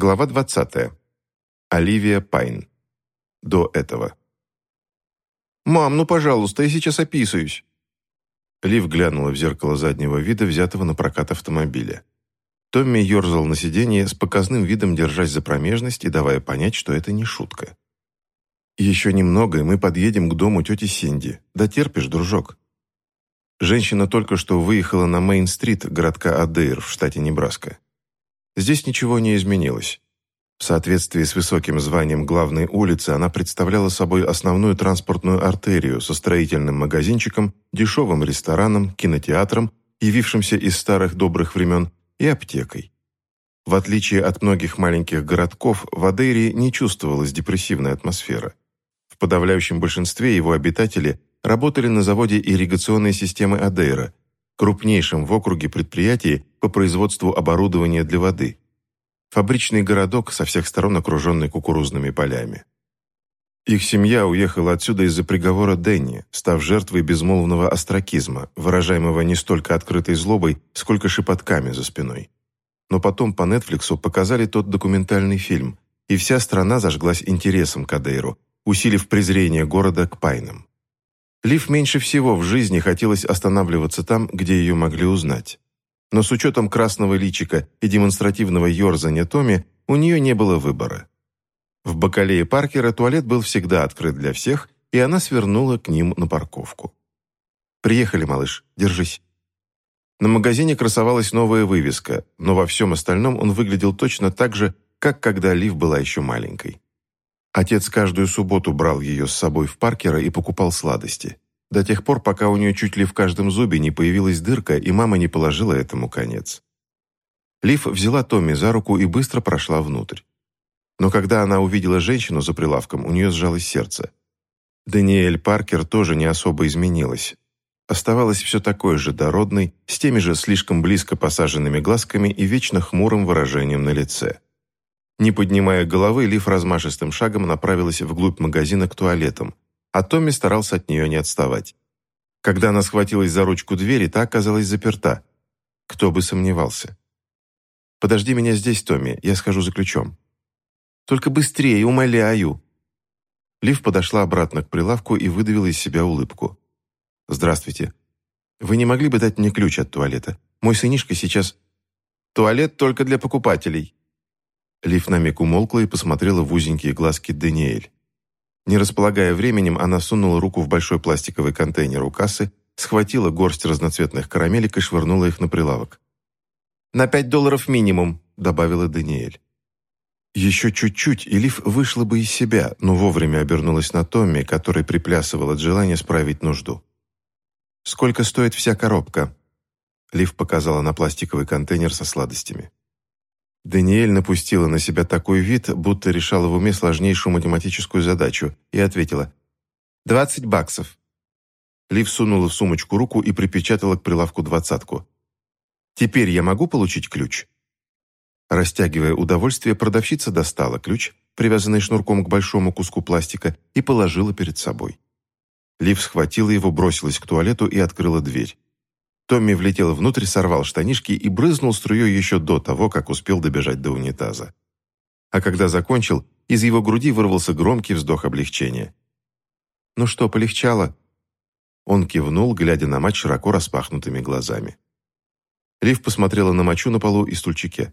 Глава 20. Оливия Пайн. До этого. «Мам, ну, пожалуйста, я сейчас описываюсь». Лив глянула в зеркало заднего вида, взятого на прокат автомобиля. Томми ерзал на сиденье с показным видом, держась за промежность и давая понять, что это не шутка. «Еще немного, и мы подъедем к дому тети Синди. Да терпишь, дружок?» Женщина только что выехала на Мейн-стрит городка Адейр в штате Небраска. Здесь ничего не изменилось. В соответствии с высоким званием главной улицы она представляла собой основную транспортную артерию со строительным магазинчиком, дешевым рестораном, кинотеатром, явившимся из старых добрых времен, и аптекой. В отличие от многих маленьких городков, в Адейре не чувствовалась депрессивная атмосфера. В подавляющем большинстве его обитатели работали на заводе ирригационной системы Адейра, крупнейшем в округе предприятии по производству оборудования для воды. Фабричный городок, со всех сторон окруженный кукурузными полями. Их семья уехала отсюда из-за приговора Дэнни, став жертвой безмолвного остракизма, выражаемого не столько открытой злобой, сколько шепотками за спиной. Но потом по Нетфликсу показали тот документальный фильм, и вся страна зажглась интересом к Адейру, усилив презрение города к Пайнам. Лив меньше всего в жизни хотелось останавливаться там, где ее могли узнать. Но с учетом красного личика и демонстративного ерзания Томми, у нее не было выбора. В бакалее Паркера туалет был всегда открыт для всех, и она свернула к ним на парковку. «Приехали, малыш, держись». На магазине красовалась новая вывеска, но во всем остальном он выглядел точно так же, как когда Лив была еще маленькой. Отец каждую субботу брал ее с собой в Паркера и покупал сладости. До тех пор, пока у нее чуть ли в каждом зубе не появилась дырка, и мама не положила этому конец. Лив взяла Томми за руку и быстро прошла внутрь. Но когда она увидела женщину за прилавком, у нее сжалось сердце. Даниэль Паркер тоже не особо изменилась. Оставалась все такой же дородной, с теми же слишком близко посаженными глазками и вечно хмурым выражением на лице. Не поднимая головы, Лив размашистым шагом направилась вглубь магазина к туалетам, а Томми старался от нее не отставать. Когда она схватилась за ручку двери, та оказалась заперта. Кто бы сомневался. «Подожди меня здесь, Томми, я схожу за ключом». «Только быстрее, умоляю!» Лив подошла обратно к прилавку и выдавила из себя улыбку. «Здравствуйте. Вы не могли бы дать мне ключ от туалета? Мой сынишка сейчас...» «Туалет только для покупателей», Лив на миг умолкла и посмотрела в узенькие глазки Даниэль. Не располагая временем, она сунула руку в большой пластиковый контейнер у кассы, схватила горсть разноцветных карамелек и швырнула их на прилавок. «На пять долларов минимум», — добавила Даниэль. Еще чуть-чуть, и Лив вышла бы из себя, но вовремя обернулась на Томми, который приплясывал от желания справить нужду. «Сколько стоит вся коробка?» Лив показала на пластиковый контейнер со сладостями. Даниэль напустила на себя такой вид, будто решала в уме сложнейшую математическую задачу, и ответила «Двадцать баксов». Лив сунула в сумочку руку и припечатала к прилавку двадцатку. «Теперь я могу получить ключ?» Растягивая удовольствие, продавщица достала ключ, привязанный шнурком к большому куску пластика, и положила перед собой. Лив схватила его, бросилась к туалету и открыла дверь. Томми влетел внутрь, сорвал штанишки и брызнул струей еще до того, как успел добежать до унитаза. А когда закончил, из его груди вырвался громкий вздох облегчения. «Ну что, полегчало?» Он кивнул, глядя на мать широко распахнутыми глазами. Лив посмотрела на мочу на полу и стульчике.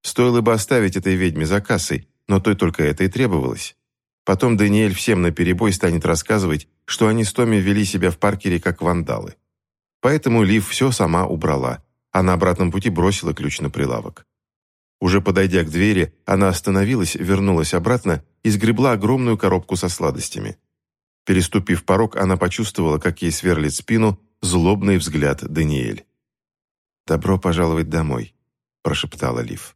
Стоило бы оставить этой ведьме за кассой, но той только это и требовалось. Потом Даниэль всем наперебой станет рассказывать, что они с Томми вели себя в паркере как вандалы. Поэтому Лив все сама убрала, а на обратном пути бросила ключ на прилавок. Уже подойдя к двери, она остановилась, вернулась обратно и сгребла огромную коробку со сладостями. Переступив порог, она почувствовала, как ей сверлит спину злобный взгляд Даниэль. «Добро пожаловать домой», – прошептала Лив.